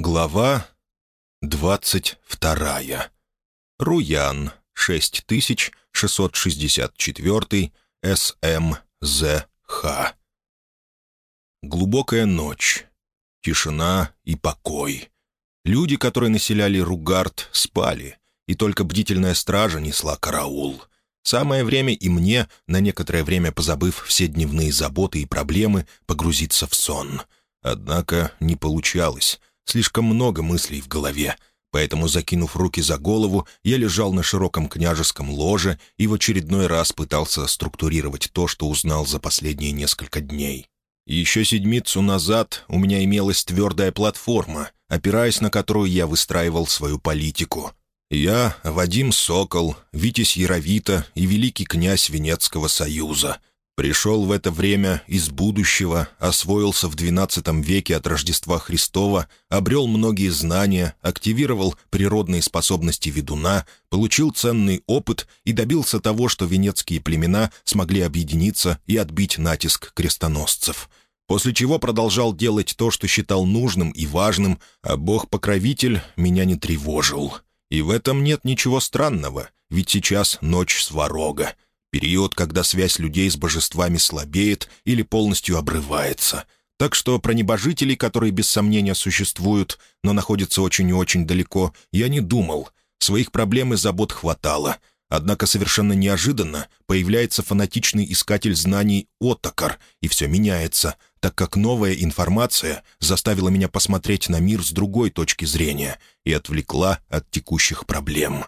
Глава двадцать вторая. Руян, 6664, СМЗХ. Глубокая ночь. Тишина и покой. Люди, которые населяли Ругард, спали, и только бдительная стража несла караул. Самое время и мне, на некоторое время позабыв все дневные заботы и проблемы, погрузиться в сон. Однако не получалось. Слишком много мыслей в голове, поэтому, закинув руки за голову, я лежал на широком княжеском ложе и в очередной раз пытался структурировать то, что узнал за последние несколько дней. Еще седмицу назад у меня имелась твердая платформа, опираясь на которую я выстраивал свою политику. Я, Вадим Сокол, Витязь Яровита и великий князь Венецкого союза, Пришел в это время из будущего, освоился в XII веке от Рождества Христова, обрел многие знания, активировал природные способности ведуна, получил ценный опыт и добился того, что венецкие племена смогли объединиться и отбить натиск крестоносцев. После чего продолжал делать то, что считал нужным и важным, а бог-покровитель меня не тревожил. И в этом нет ничего странного, ведь сейчас ночь сварога — период, когда связь людей с божествами слабеет или полностью обрывается. Так что про небожителей, которые без сомнения существуют, но находятся очень и очень далеко, я не думал. Своих проблем и забот хватало. Однако совершенно неожиданно появляется фанатичный искатель знаний Оттокар, и все меняется, так как новая информация заставила меня посмотреть на мир с другой точки зрения и отвлекла от текущих проблем.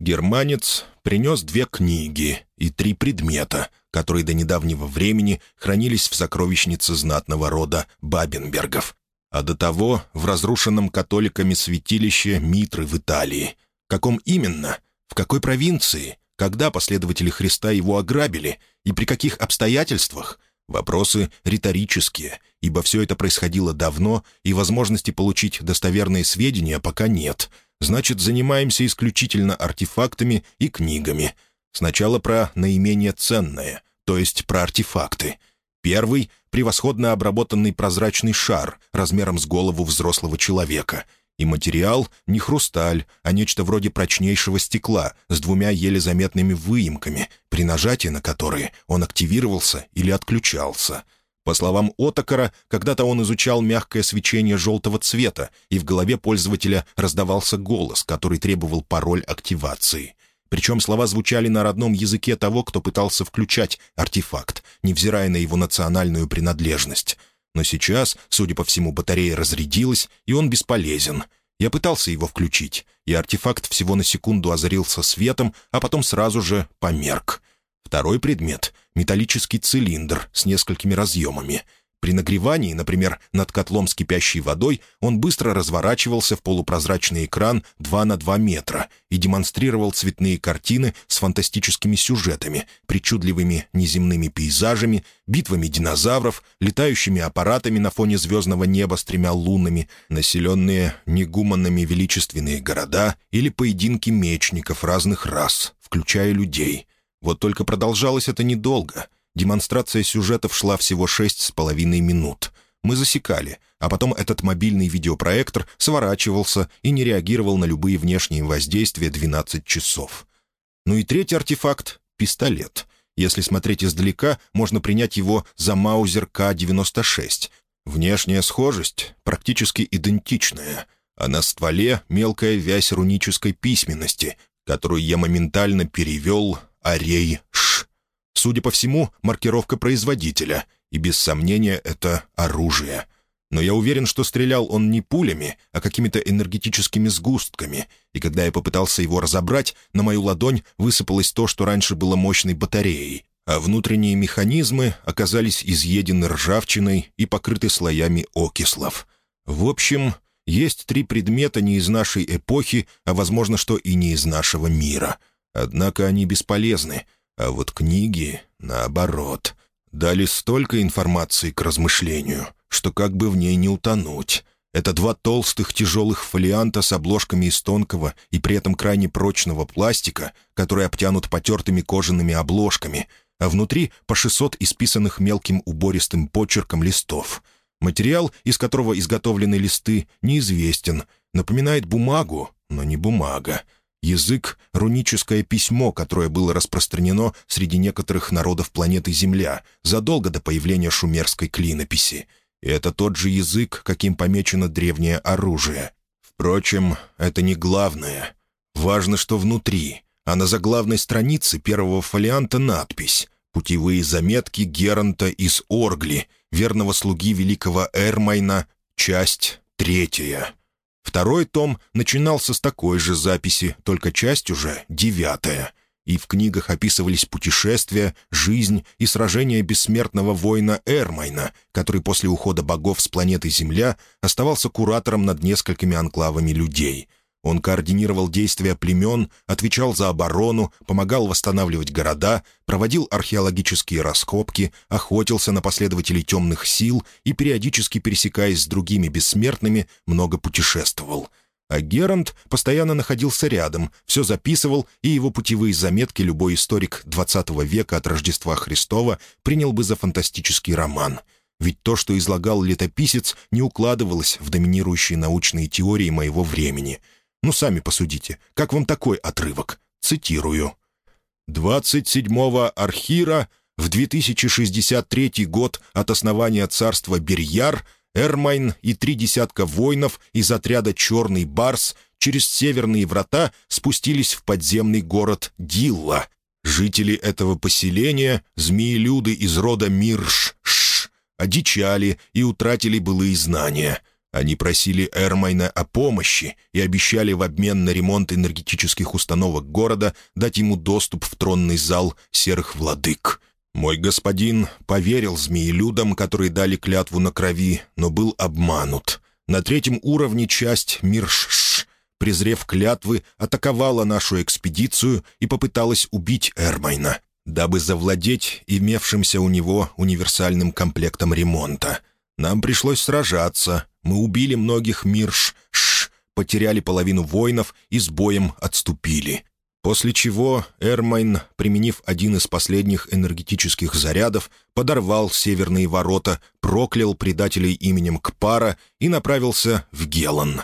Германец принес две книги и три предмета, которые до недавнего времени хранились в сокровищнице знатного рода Бабенбергов, а до того в разрушенном католиками святилище Митры в Италии. Каком именно? В какой провинции? Когда последователи Христа его ограбили? И при каких обстоятельствах? Вопросы риторические, ибо все это происходило давно, и возможности получить достоверные сведения пока нет — значит, занимаемся исключительно артефактами и книгами. Сначала про наименее ценное, то есть про артефакты. Первый — превосходно обработанный прозрачный шар размером с голову взрослого человека. И материал — не хрусталь, а нечто вроде прочнейшего стекла с двумя еле заметными выемками, при нажатии на которые он активировался или отключался — по словам Отокара, когда-то он изучал мягкое свечение желтого цвета, и в голове пользователя раздавался голос, который требовал пароль активации. Причем слова звучали на родном языке того, кто пытался включать артефакт, невзирая на его национальную принадлежность. Но сейчас, судя по всему, батарея разрядилась, и он бесполезен. Я пытался его включить, и артефакт всего на секунду озарился светом, а потом сразу же померк. Второй предмет — металлический цилиндр с несколькими разъемами. При нагревании, например, над котлом с кипящей водой, он быстро разворачивался в полупрозрачный экран 2 на 2 метра и демонстрировал цветные картины с фантастическими сюжетами, причудливыми неземными пейзажами, битвами динозавров, летающими аппаратами на фоне звездного неба с тремя лунами, населенные негуманными величественные города или поединки мечников разных рас, включая людей — вот только продолжалось это недолго. Демонстрация сюжетов шла всего шесть с половиной минут. Мы засекали, а потом этот мобильный видеопроектор сворачивался и не реагировал на любые внешние воздействия 12 часов. Ну и третий артефакт — пистолет. Если смотреть издалека, можно принять его за Маузер К-96. Внешняя схожесть практически идентичная, а на стволе мелкая вязь рунической письменности, которую я моментально перевел Арей Ш. Судя по всему, маркировка производителя, и без сомнения это оружие. Но я уверен, что стрелял он не пулями, а какими-то энергетическими сгустками, и когда я попытался его разобрать, на мою ладонь высыпалось то, что раньше было мощной батареей, а внутренние механизмы оказались изъедены ржавчиной и покрыты слоями окислов. В общем, есть три предмета не из нашей эпохи, а, возможно, что и не из нашего мира — Однако они бесполезны, а вот книги, наоборот, дали столько информации к размышлению, что как бы в ней не утонуть. Это два толстых тяжелых фолианта с обложками из тонкого и при этом крайне прочного пластика, которые обтянут потертыми кожаными обложками, а внутри по 600 исписанных мелким убористым почерком листов. Материал, из которого изготовлены листы, неизвестен. Напоминает бумагу, но не бумага. Язык — руническое письмо, которое было распространено среди некоторых народов планеты Земля задолго до появления шумерской клинописи. И это тот же язык, каким помечено древнее оружие. Впрочем, это не главное. Важно, что внутри, а на заглавной странице первого фолианта надпись «Путевые заметки Геранта из Оргли, верного слуги великого Эрмайна, часть третья». Второй том начинался с такой же записи, только часть уже девятая. И в книгах описывались путешествия, жизнь и сражения бессмертного воина Эрмайна, который после ухода богов с планеты Земля оставался куратором над несколькими анклавами людей — он координировал действия племен, отвечал за оборону, помогал восстанавливать города, проводил археологические раскопки, охотился на последователей темных сил и, периодически пересекаясь с другими бессмертными, много путешествовал. А Герант постоянно находился рядом, все записывал, и его путевые заметки любой историк XX века от Рождества Христова принял бы за фантастический роман — ведь то, что излагал летописец, не укладывалось в доминирующие научные теории моего времени — ну, сами посудите, как вам такой отрывок? Цитирую. «27-го Архира в 2063 год от основания царства Берьяр Эрмайн и три десятка воинов из отряда «Черный Барс» через северные врата спустились в подземный город Дилла. Жители этого поселения, змеелюды из рода Мирш-Ш, одичали и утратили былые знания — они просили Эрмайна о помощи и обещали в обмен на ремонт энергетических установок города дать ему доступ в тронный зал серых владык. Мой господин поверил змеелюдам, которые дали клятву на крови, но был обманут. На третьем уровне часть Мирш, презрев клятвы, атаковала нашу экспедицию и попыталась убить Эрмайна, дабы завладеть имевшимся у него универсальным комплектом ремонта. Нам пришлось сражаться, мы убили многих мирш, ш, потеряли половину воинов и с боем отступили. После чего Эрмайн, применив один из последних энергетических зарядов, подорвал северные ворота, проклял предателей именем Кпара и направился в Гелан.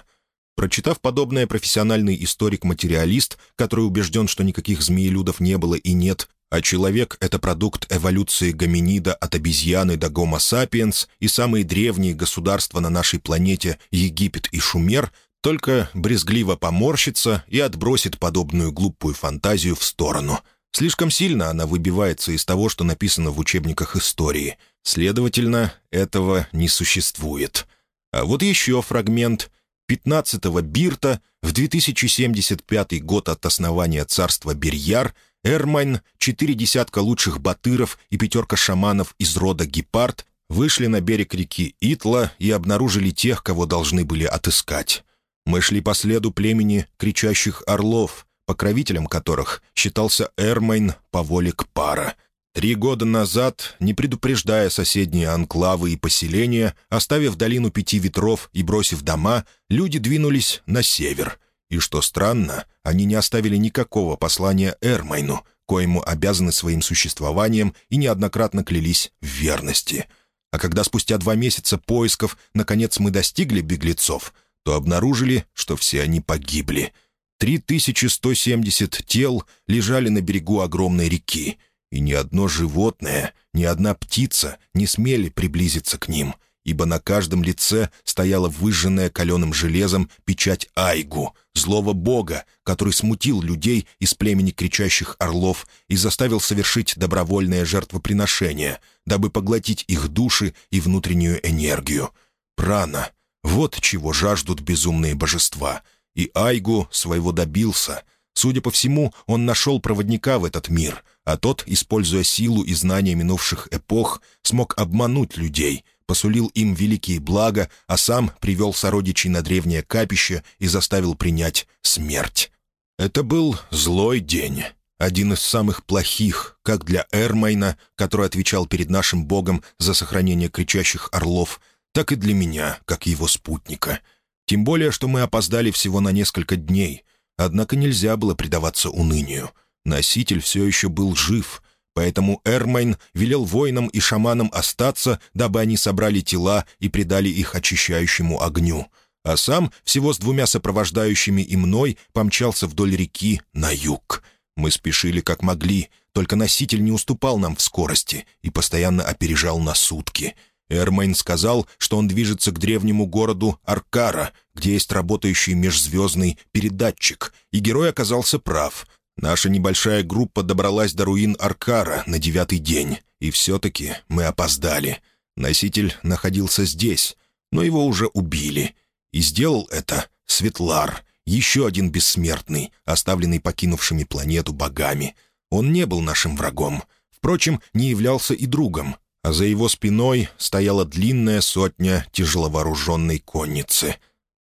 Прочитав подобное, профессиональный историк-материалист, который убежден, что никаких змеелюдов не было и нет, а человек — это продукт эволюции гоминида от обезьяны до гомо сапиенс, и самые древние государства на нашей планете — Египет и Шумер — только брезгливо поморщится и отбросит подобную глупую фантазию в сторону. Слишком сильно она выбивается из того, что написано в учебниках истории. Следовательно, этого не существует. А вот еще фрагмент. 15-го Бирта в 2075 год от основания царства Берьяр — Эрмайн, четыре десятка лучших батыров и пятерка шаманов из рода Гепард вышли на берег реки Итла и обнаружили тех, кого должны были отыскать. Мы шли по следу племени кричащих орлов, покровителем которых считался Эрмайн по воле Кпара. Три года назад, не предупреждая соседние анклавы и поселения, оставив долину пяти ветров и бросив дома, люди двинулись на север — и, что странно, они не оставили никакого послания Эрмайну, коему обязаны своим существованием и неоднократно клялись в верности. А когда спустя два месяца поисков, наконец, мы достигли беглецов, то обнаружили, что все они погибли. 3170 тел лежали на берегу огромной реки, и ни одно животное, ни одна птица не смели приблизиться к ним, ибо на каждом лице стояла выжженная каленым железом печать Айгу, злого бога, который смутил людей из племени кричащих орлов и заставил совершить добровольное жертвоприношение, дабы поглотить их души и внутреннюю энергию. Прана — вот чего жаждут безумные божества. И Айгу своего добился. Судя по всему, он нашел проводника в этот мир, а тот, используя силу и знания минувших эпох, смог обмануть людей — посулил им великие блага, а сам привел сородичей на древнее капище и заставил принять смерть. Это был злой день, один из самых плохих, как для Эрмайна, который отвечал перед нашим богом за сохранение кричащих орлов, так и для меня, как его спутника. Тем более, что мы опоздали всего на несколько дней. Однако нельзя было предаваться унынию. Носитель все еще был жив — Поэтому Эрмайн велел воинам и шаманам остаться, дабы они собрали тела и предали их очищающему огню. А сам, всего с двумя сопровождающими и мной, помчался вдоль реки на юг. Мы спешили как могли, только носитель не уступал нам в скорости и постоянно опережал на сутки. Эрмайн сказал, что он движется к древнему городу Аркара, где есть работающий межзвездный передатчик, и герой оказался прав — Наша небольшая группа добралась до руин Аркара на девятый день, и все-таки мы опоздали. Носитель находился здесь, но его уже убили. И сделал это Светлар, еще один бессмертный, оставленный покинувшими планету богами. Он не был нашим врагом, впрочем, не являлся и другом, а за его спиной стояла длинная сотня тяжеловооруженной конницы.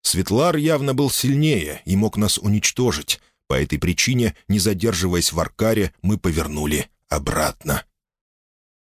Светлар явно был сильнее и мог нас уничтожить, по этой причине, не задерживаясь в Аркаре, мы повернули обратно.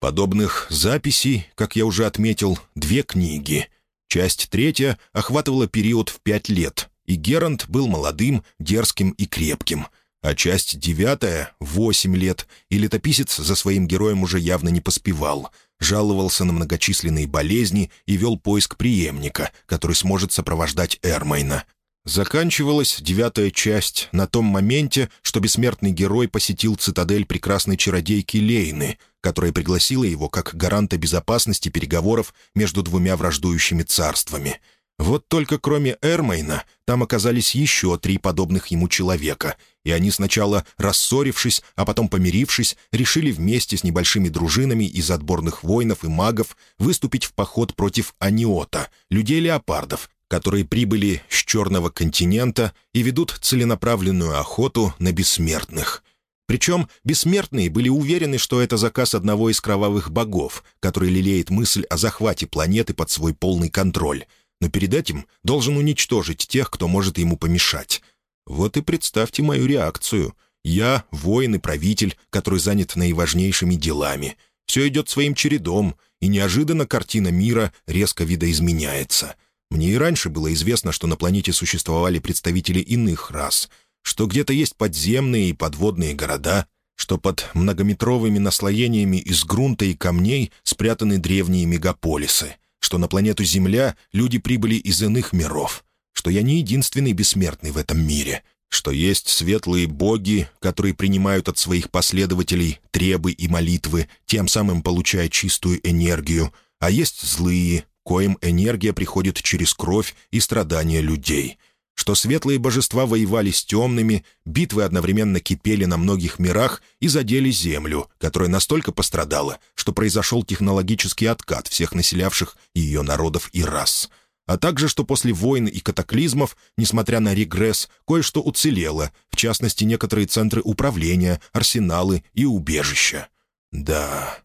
Подобных записей, как я уже отметил, две книги. Часть третья охватывала период в пять лет, и Герант был молодым, дерзким и крепким. А часть девятая — восемь лет, и летописец за своим героем уже явно не поспевал. Жаловался на многочисленные болезни и вел поиск преемника, который сможет сопровождать Эрмайна. Заканчивалась девятая часть на том моменте, что бессмертный герой посетил цитадель прекрасной чародейки Лейны, которая пригласила его как гаранта безопасности переговоров между двумя враждующими царствами. Вот только кроме Эрмайна там оказались еще три подобных ему человека, и они сначала, рассорившись, а потом помирившись, решили вместе с небольшими дружинами из отборных воинов и магов выступить в поход против Аниота, людей-леопардов, которые прибыли с Черного континента и ведут целенаправленную охоту на бессмертных. Причем бессмертные были уверены, что это заказ одного из кровавых богов, который лелеет мысль о захвате планеты под свой полный контроль, но перед этим должен уничтожить тех, кто может ему помешать. Вот и представьте мою реакцию. Я — воин и правитель, который занят наиважнейшими делами. Все идет своим чередом, и неожиданно картина мира резко видоизменяется — мне и раньше было известно, что на планете существовали представители иных рас, что где-то есть подземные и подводные города, что под многометровыми наслоениями из грунта и камней спрятаны древние мегаполисы, что на планету Земля люди прибыли из иных миров, что я не единственный бессмертный в этом мире, что есть светлые боги, которые принимают от своих последователей требы и молитвы, тем самым получая чистую энергию, а есть злые, коим энергия приходит через кровь и страдания людей. Что светлые божества воевали с темными, битвы одновременно кипели на многих мирах и задели Землю, которая настолько пострадала, что произошел технологический откат всех населявших ее народов и рас — а также, что после войн и катаклизмов, несмотря на регресс, кое-что уцелело, в частности, некоторые центры управления, арсеналы и убежища. Да,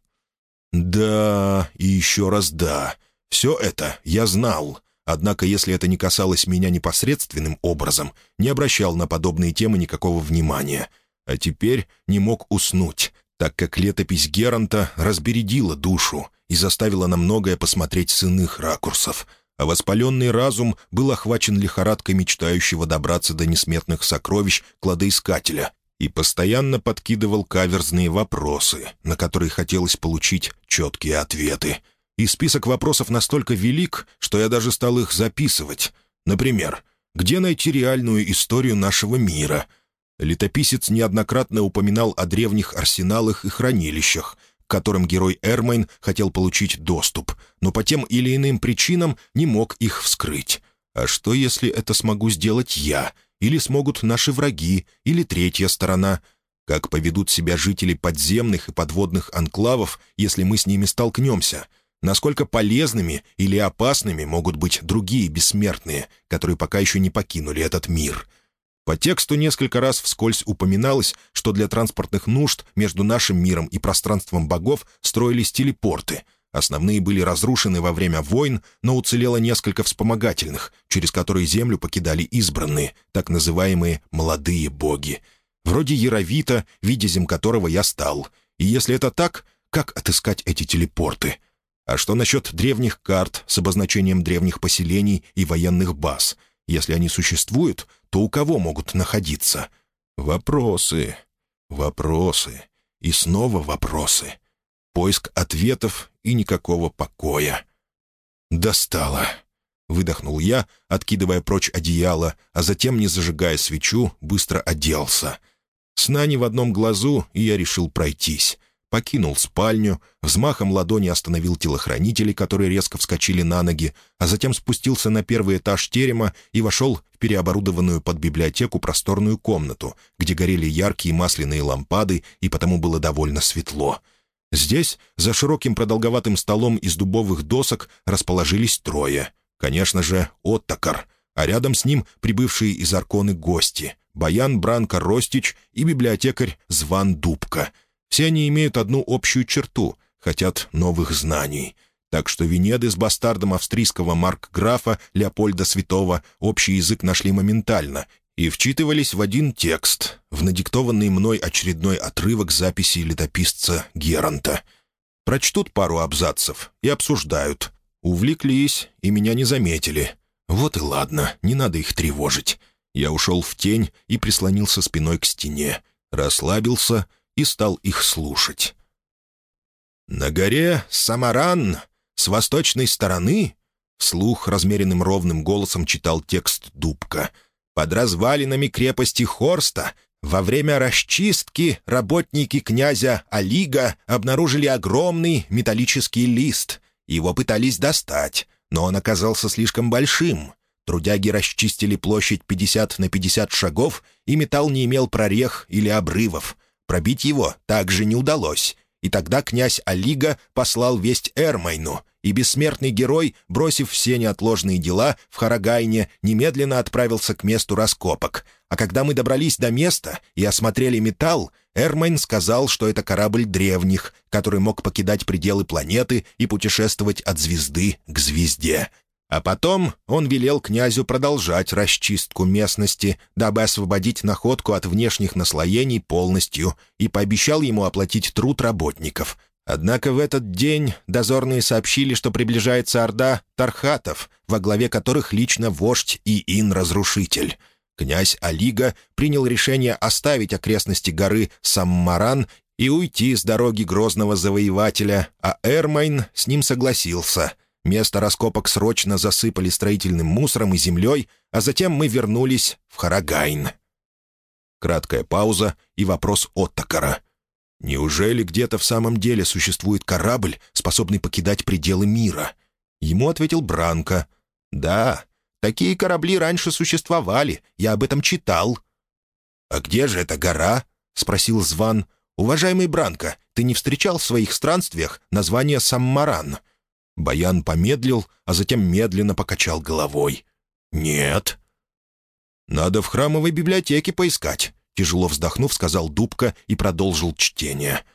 да и еще раз да. Все это я знал, однако если это не касалось меня непосредственным образом, не обращал на подобные темы никакого внимания. А теперь не мог уснуть, так как летопись Геранта разбередила душу и заставила на многое посмотреть с иных ракурсов, а воспаленный разум был охвачен лихорадкой мечтающего добраться до несметных сокровищ кладоискателя и постоянно подкидывал каверзные вопросы, на которые хотелось получить четкие ответы — и список вопросов настолько велик, что я даже стал их записывать. Например, где найти реальную историю нашего мира? Летописец неоднократно упоминал о древних арсеналах и хранилищах, к которым герой Эрмайн хотел получить доступ, но по тем или иным причинам не мог их вскрыть. А что, если это смогу сделать я? Или смогут наши враги? Или третья сторона? Как поведут себя жители подземных и подводных анклавов, если мы с ними столкнемся — насколько полезными или опасными могут быть другие бессмертные, которые пока еще не покинули этот мир. По тексту несколько раз вскользь упоминалось, что для транспортных нужд между нашим миром и пространством богов строились телепорты. Основные были разрушены во время войн, но уцелело несколько вспомогательных, через которые Землю покидали избранные, так называемые «молодые боги». Вроде Яровита, видезем которого я стал. И если это так, как отыскать эти телепорты — а что насчет древних карт с обозначением древних поселений и военных баз? Если они существуют, то у кого могут находиться? Вопросы, вопросы. и снова вопросы. Поиск ответов и никакого покоя. «Достало!» — выдохнул я, откидывая прочь одеяло, а затем, не зажигая свечу, быстро оделся. Сна не в одном глазу, и я решил пройтись покинул спальню, взмахом ладони остановил телохранителей, которые резко вскочили на ноги, а затем спустился на первый этаж терема и вошел в переоборудованную под библиотеку просторную комнату, где горели яркие масляные лампады, и потому было довольно светло. Здесь, за широким продолговатым столом из дубовых досок, расположились трое. Конечно же, Оттакар, а рядом с ним прибывшие из Арконы гости — Баян Бранко Ростич и библиотекарь Зван Дубка — все они имеют одну общую черту — хотят новых знаний. Так что Венеды с бастардом австрийского маркграфа Леопольда Святого общий язык нашли моментально и вчитывались в один текст, в надиктованный мной очередной отрывок записи летописца Геранта. Прочтут пару абзацев и обсуждают. Увлеклись и меня не заметили. Вот и ладно, не надо их тревожить. Я ушел в тень и прислонился спиной к стене. Расслабился — и стал их слушать. «На горе Самаран, с восточной стороны», — вслух размеренным ровным голосом читал текст Дубка, «под развалинами крепости Хорста во время расчистки работники князя Алига обнаружили огромный металлический лист. Его пытались достать, но он оказался слишком большим. Трудяги расчистили площадь 50 на 50 шагов, и металл не имел прорех или обрывов. Пробить его также не удалось, и тогда князь Алига послал весть Эрмайну, и бессмертный герой, бросив все неотложные дела в Харагайне, немедленно отправился к месту раскопок. А когда мы добрались до места и осмотрели металл, Эрмайн сказал, что это корабль древних, который мог покидать пределы планеты и путешествовать от звезды к звезде. А потом он велел князю продолжать расчистку местности, дабы освободить находку от внешних наслоений полностью, и пообещал ему оплатить труд работников. Однако в этот день дозорные сообщили, что приближается орда Тархатов, во главе которых лично вождь Иин-разрушитель. Князь Алига принял решение оставить окрестности горы Саммаран и уйти с дороги грозного завоевателя, а Эрмайн с ним согласился — Место раскопок срочно засыпали строительным мусором и землей, а затем мы вернулись в Харагайн. Краткая пауза и вопрос Оттакара. «Неужели где-то в самом деле существует корабль, способный покидать пределы мира?» Ему ответил Бранко. «Да, такие корабли раньше существовали, я об этом читал». «А где же эта гора?» — спросил Зван. «Уважаемый Бранко, ты не встречал в своих странствиях название Саммаран?» Баян помедлил, а затем медленно покачал головой. «Нет». «Надо в храмовой библиотеке поискать», — тяжело вздохнув, сказал Дубка и продолжил чтение.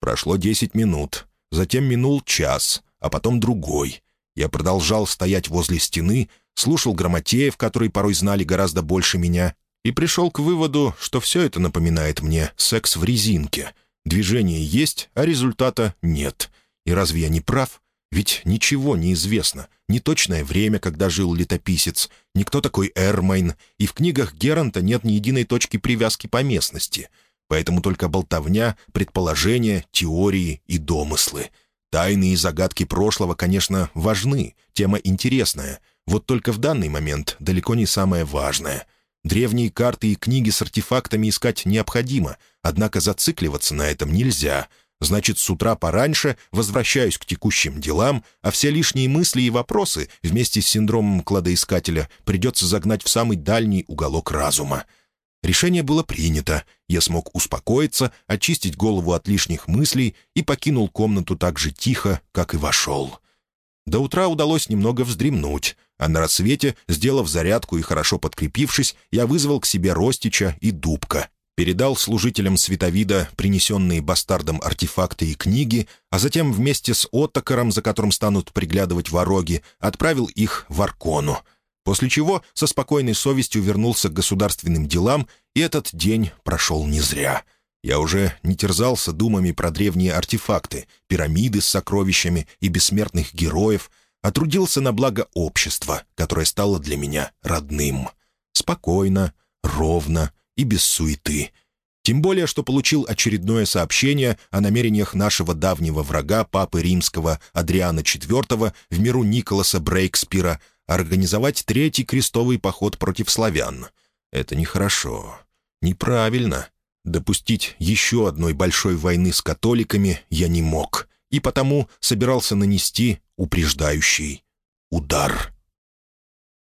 Прошло десять минут, затем минул час, а потом другой. Я продолжал стоять возле стены, слушал грамотеев, которые порой знали гораздо больше меня, и пришел к выводу, что все это напоминает мне секс в резинке. Движение есть, а результата нет. И разве я не прав?» Ведь ничего не известно, ни точное время, когда жил летописец, ни кто такой Эрмайн, и в книгах Геранта нет ни единой точки привязки по местности. Поэтому только болтовня, предположения, теории и домыслы. Тайны и загадки прошлого, конечно, важны, тема интересная, вот только в данный момент далеко не самое важное. Древние карты и книги с артефактами искать необходимо, однако зацикливаться на этом нельзя — Значит, с утра пораньше возвращаюсь к текущим делам, а все лишние мысли и вопросы вместе с синдромом кладоискателя придется загнать в самый дальний уголок разума. Решение было принято. Я смог успокоиться, очистить голову от лишних мыслей и покинул комнату так же тихо, как и вошел. До утра удалось немного вздремнуть, а на рассвете, сделав зарядку и хорошо подкрепившись, я вызвал к себе Ростича и Дубка передал служителям Световида принесенные бастардом артефакты и книги, а затем вместе с Оттокаром, за которым станут приглядывать вороги, отправил их в Аркону. После чего со спокойной совестью вернулся к государственным делам, и этот день прошел не зря. Я уже не терзался думами про древние артефакты, пирамиды с сокровищами и бессмертных героев, а трудился на благо общества, которое стало для меня родным. Спокойно, ровно, и без суеты. Тем более, что получил очередное сообщение о намерениях нашего давнего врага, папы римского Адриана IV, в миру Николаса Брейкспира, организовать третий крестовый поход против славян. Это нехорошо. Неправильно. Допустить еще одной большой войны с католиками я не мог, и потому собирался нанести упреждающий удар.